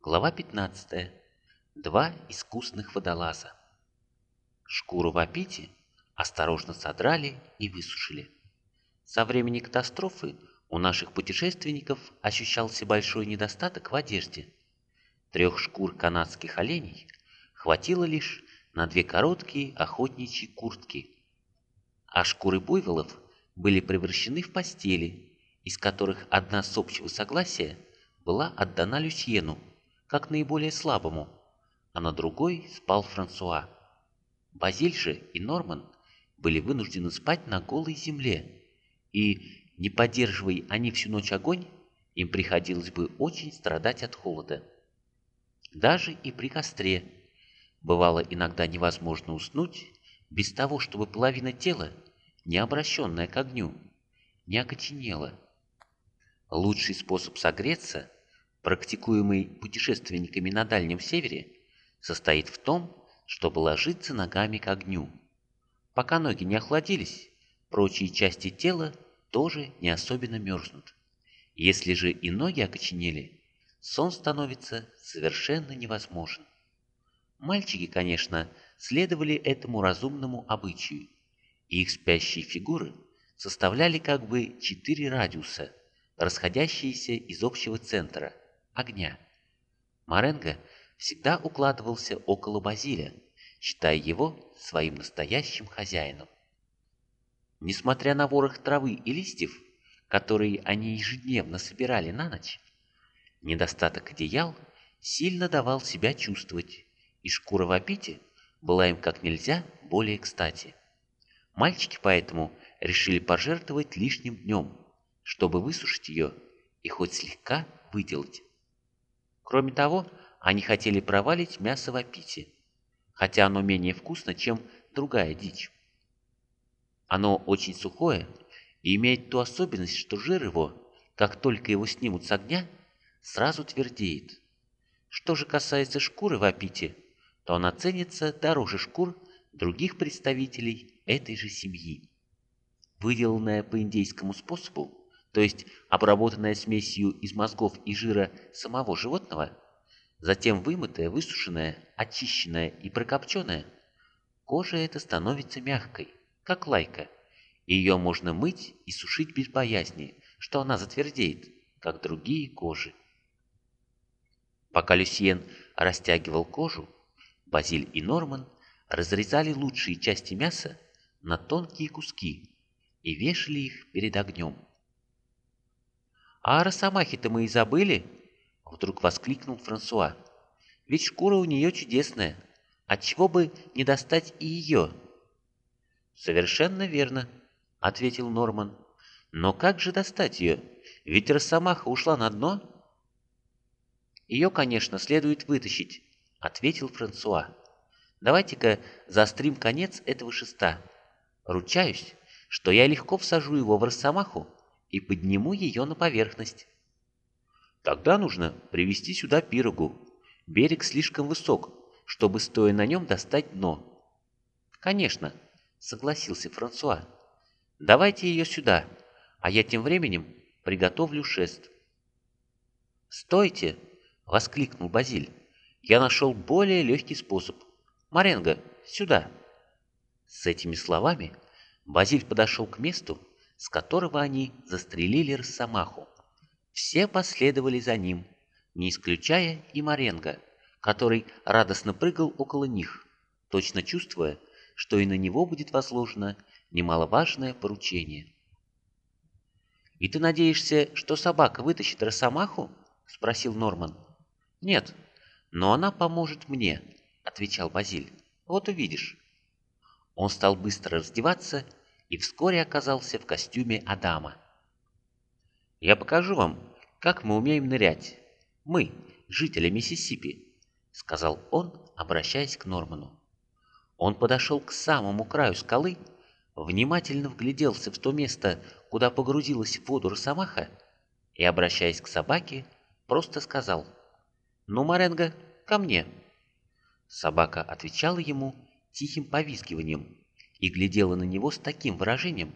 Глава 15. Два искусных водолаза. Шкуру в апите осторожно содрали и высушили. Со времени катастрофы у наших путешественников ощущался большой недостаток в одежде. Трех шкур канадских оленей хватило лишь на две короткие охотничьи куртки, а шкуры буйволов были превращены в постели, из которых одна с общего согласия была отдана Люсьену, как наиболее слабому, а на другой спал Франсуа. Базиль же и Норман были вынуждены спать на голой земле, и, не поддерживая они всю ночь огонь, им приходилось бы очень страдать от холода. Даже и при костре бывало иногда невозможно уснуть без того, чтобы половина тела, не обращенная к огню, не окоченела. Лучший способ согреться, практикуемый путешественниками на Дальнем Севере, состоит в том, чтобы ложиться ногами к огню. Пока ноги не охладились, прочие части тела тоже не особенно мерзнут. Если же и ноги окоченели, сон становится совершенно невозможен. Мальчики, конечно, следовали этому разумному обычаю, и их спящие фигуры составляли как бы четыре радиуса, расходящиеся из общего центра – огня. Маренго – всегда укладывался около Базиля, считая его своим настоящим хозяином. Несмотря на ворох травы и листьев, которые они ежедневно собирали на ночь, недостаток одеял сильно давал себя чувствовать, и шкура в опите была им как нельзя более кстати. Мальчики поэтому решили пожертвовать лишним днем, чтобы высушить ее и хоть слегка выделать. Кроме того, они хотели провалить мясо в апите, хотя оно менее вкусно, чем другая дичь. Оно очень сухое и имеет ту особенность, что жир его, как только его снимут с огня, сразу твердеет. Что же касается шкуры в апите, то она ценится дороже шкур других представителей этой же семьи. Выделанная по индейскому способу, то есть обработанная смесью из мозгов и жира самого животного – затем вымытая, высушенная, очищенная и прокопченная, кожа эта становится мягкой, как лайка, и ее можно мыть и сушить без боязни, что она затвердеет, как другие кожи. Пока Люсьен растягивал кожу, Базиль и Норман разрезали лучшие части мяса на тонкие куски и вешали их перед огнем. «А о росомахе-то мы и забыли!» Вдруг воскликнул Франсуа. Ведь шкура у нее чудесная. Отчего бы не достать и ее? Совершенно верно, ответил Норман. Но как же достать ее? Ведь Росомаха ушла на дно. Ее, конечно, следует вытащить, ответил Франсуа. Давайте-ка заострим конец этого шеста. Ручаюсь, что я легко всажу его в Росомаху и подниму ее на поверхность. Тогда нужно привести сюда пирогу. Берег слишком высок, чтобы, стоя на нем, достать дно. Конечно, согласился Франсуа. Давайте ее сюда, а я тем временем приготовлю шест. «Стойте!» — воскликнул Базиль. «Я нашел более легкий способ. Маренго, сюда!» С этими словами Базиль подошел к месту, с которого они застрелили Росомаху. Все последовали за ним, не исключая и Маренго, который радостно прыгал около них, точно чувствуя, что и на него будет возложено немаловажное поручение. «И ты надеешься, что собака вытащит Росомаху?» — спросил Норман. «Нет, но она поможет мне», — отвечал Базиль. «Вот увидишь». Он стал быстро раздеваться и вскоре оказался в костюме Адама. «Я покажу вам, как мы умеем нырять. Мы, жители Миссисипи», — сказал он, обращаясь к Норману. Он подошел к самому краю скалы, внимательно вгляделся в то место, куда погрузилась в воду росомаха, и, обращаясь к собаке, просто сказал «Ну, Маренго, ко мне». Собака отвечала ему тихим повизгиванием и глядела на него с таким выражением,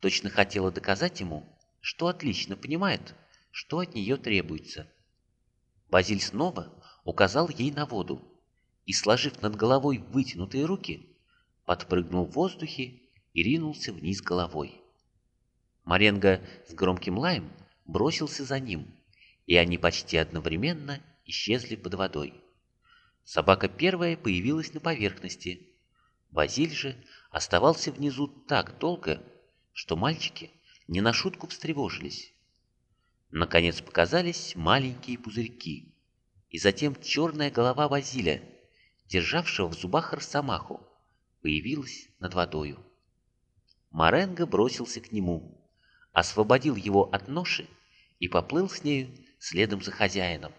точно хотела доказать ему, что отлично понимает, что от нее требуется. Базиль снова указал ей на воду и, сложив над головой вытянутые руки, подпрыгнул в воздухе и ринулся вниз головой. Маренго с громким лаем бросился за ним, и они почти одновременно исчезли под водой. Собака первая появилась на поверхности. Базиль же оставался внизу так долго, что мальчики не на шутку встревожились. Наконец показались маленькие пузырьки, и затем черная голова Базиля, державшего в зубах росомаху, появилась над водою. Маренго бросился к нему, освободил его от ноши и поплыл с нею следом за хозяином.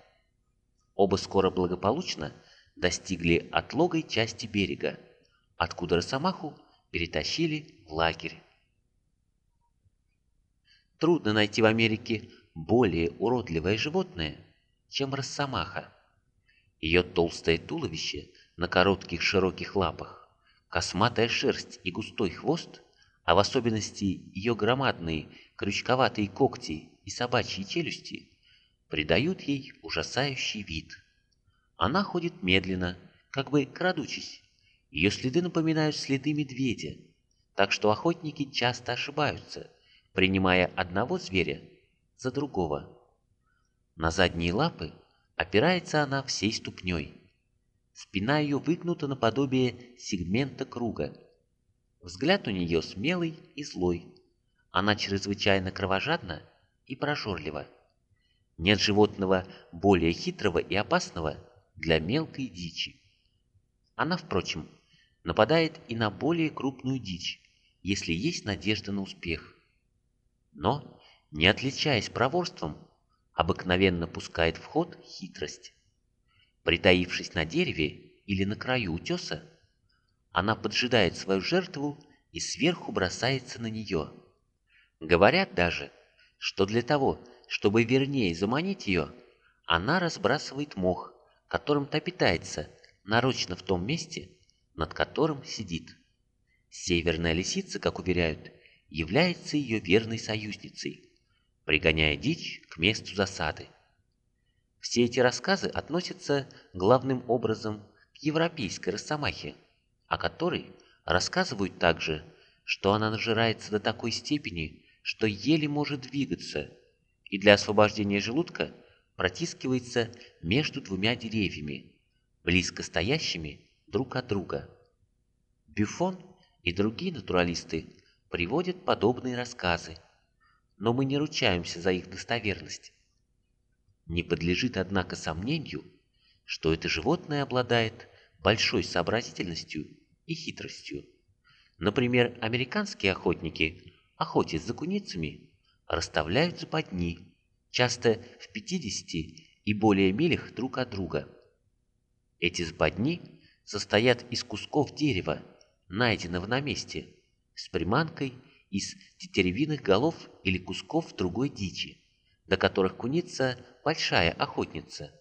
Оба скоро благополучно достигли отлогой части берега, откуда росомаху перетащили в лагерь. Трудно найти в Америке более уродливое животное, чем росомаха. Ее толстое туловище на коротких широких лапах, косматая шерсть и густой хвост, а в особенности ее громадные крючковатые когти и собачьи челюсти, придают ей ужасающий вид. Она ходит медленно, как бы крадучись. Ее следы напоминают следы медведя, так что охотники часто ошибаются, принимая одного зверя за другого. На задние лапы опирается она всей ступней. Спина ее выгнута наподобие сегмента круга. Взгляд у нее смелый и злой. Она чрезвычайно кровожадна и прожорлива. Нет животного более хитрого и опасного для мелкой дичи. Она, впрочем, нападает и на более крупную дичь, если есть надежда на успех. Но, не отличаясь проворством, обыкновенно пускает в ход хитрость. Притаившись на дереве или на краю утеса, она поджидает свою жертву и сверху бросается на нее. Говорят даже, что для того, чтобы вернее заманить ее, она разбрасывает мох, которым-то питается, нарочно в том месте, над которым сидит. Северная лисица, как уверяют, является ее верной союзницей, пригоняя дичь к месту засады. Все эти рассказы относятся главным образом к европейской росомахе, о которой рассказывают также, что она нажирается до такой степени, что еле может двигаться – и для освобождения желудка протискивается между двумя деревьями, близко стоящими друг от друга. Бюфон и другие натуралисты приводят подобные рассказы, но мы не ручаемся за их достоверность. Не подлежит, однако, сомнению, что это животное обладает большой сообразительностью и хитростью. Например, американские охотники, охотясь за куницами, расставляют западни, часто в 50 и более милях друг от друга. Эти западни состоят из кусков дерева, найденного на месте, с приманкой из тетеревиных голов или кусков другой дичи, до которых куница большая охотница.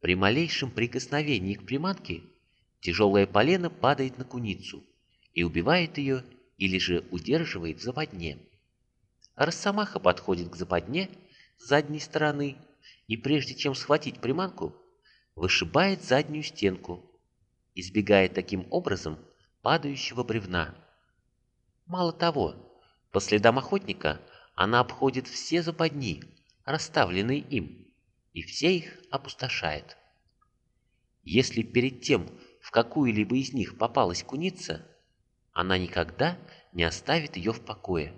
При малейшем прикосновении к приманке тяжелое полено падает на куницу и убивает ее или же удерживает в западне. Росомаха подходит к западне с задней стороны и прежде чем схватить приманку, вышибает заднюю стенку, избегая таким образом падающего бревна. Мало того, по следам охотника она обходит все западни, расставленные им, и все их опустошает. Если перед тем в какую-либо из них попалась куница, она никогда не оставит ее в покое.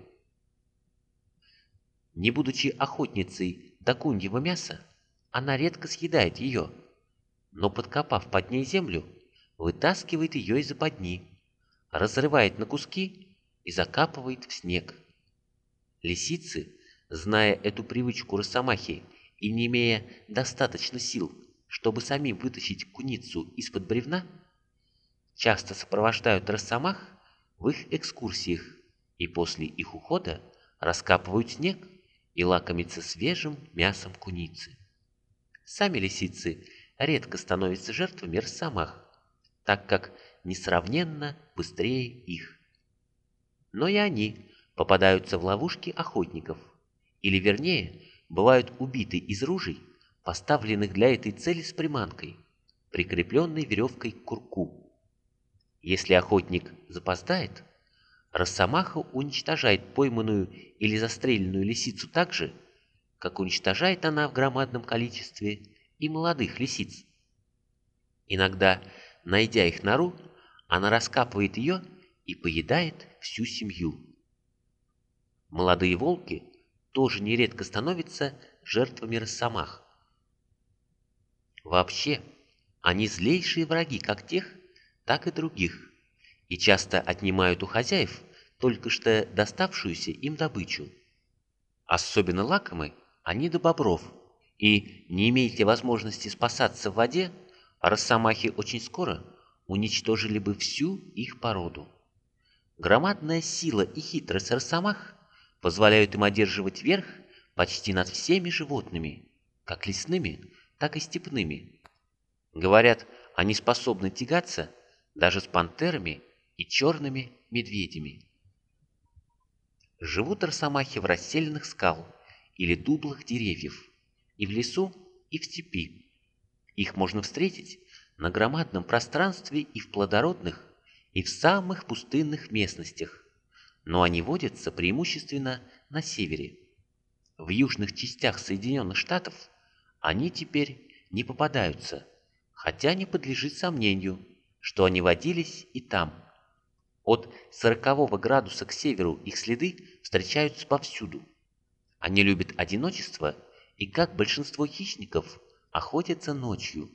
Не будучи охотницей до куньего мяса, она редко съедает ее, но, подкопав под ней землю, вытаскивает ее из-за подни, разрывает на куски и закапывает в снег. Лисицы, зная эту привычку росомахи и не имея достаточно сил, чтобы самим вытащить куницу из-под бревна, часто сопровождают росомах в их экскурсиях и после их ухода раскапывают снег и лакомиться свежим мясом куницы. Сами лисицы редко становятся жертвами росомах, так как несравненно быстрее их. Но и они попадаются в ловушки охотников, или вернее, бывают убиты из ружей поставленных для этой цели с приманкой, прикрепленной веревкой к курку. Если охотник запоздает, Росомаха уничтожает пойманную или застреленную лисицу так же, как уничтожает она в громадном количестве и молодых лисиц. Иногда, найдя их нору, она раскапывает ее и поедает всю семью. Молодые волки тоже нередко становятся жертвами росомах. Вообще, они злейшие враги как тех, так и других, и часто отнимают у хозяев только что доставшуюся им добычу. Особенно лакомы они до бобров, и не имеете возможности спасаться в воде, росомахи очень скоро уничтожили бы всю их породу. Громадная сила и хитрость росомах позволяют им одерживать верх почти над всеми животными, как лесными, так и степными. Говорят, они способны тягаться даже с пантерами и черными медведями. Живут росомахи в расселенных скал или дуплах деревьев, и в лесу, и в степи. Их можно встретить на громадном пространстве и в плодородных, и в самых пустынных местностях, но они водятся преимущественно на севере. В южных частях Соединенных Штатов они теперь не попадаются, хотя не подлежит сомнению, что они водились и там. От 40 градуса к северу их следы встречаются повсюду. Они любят одиночество и, как большинство хищников, охотятся ночью.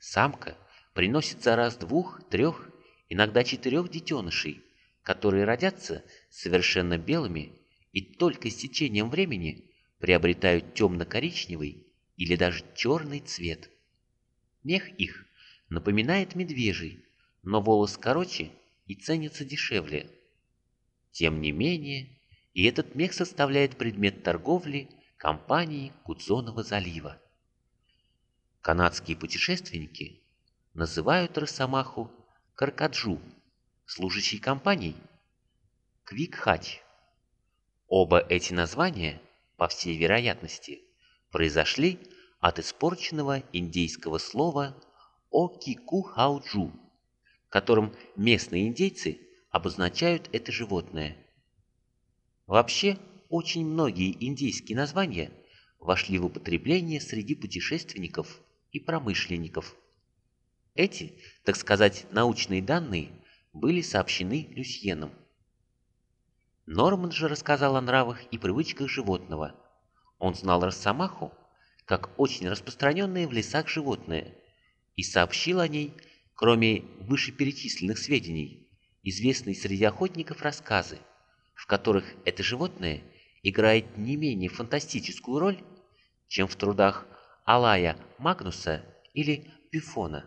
Самка приносит за раз двух, трех, иногда четырех детенышей, которые родятся совершенно белыми и только с течением времени приобретают темно-коричневый или даже черный цвет. Мех их напоминает медвежий, но волос короче и ценится дешевле. Тем не менее, и этот мех составляет предмет торговли компании Кудзонова залива. Канадские путешественники называют Росомаху Каркаджу, служащий компанией Квикхач. Оба эти названия, по всей вероятности, произошли от испорченного индейского слова «окику-хауджу», которым местные индейцы обозначают это животное. Вообще, очень многие индейские названия вошли в употребление среди путешественников и промышленников. Эти, так сказать, научные данные были сообщены Люсьеном. Норман же рассказал о нравах и привычках животного. Он знал росомаху, как очень распространенное в лесах животное, и сообщил о ней, кроме вышеперечисленных сведений, известные среди охотников рассказы, в которых это животное играет не менее фантастическую роль, чем в трудах Алая Магнуса или Бюфона.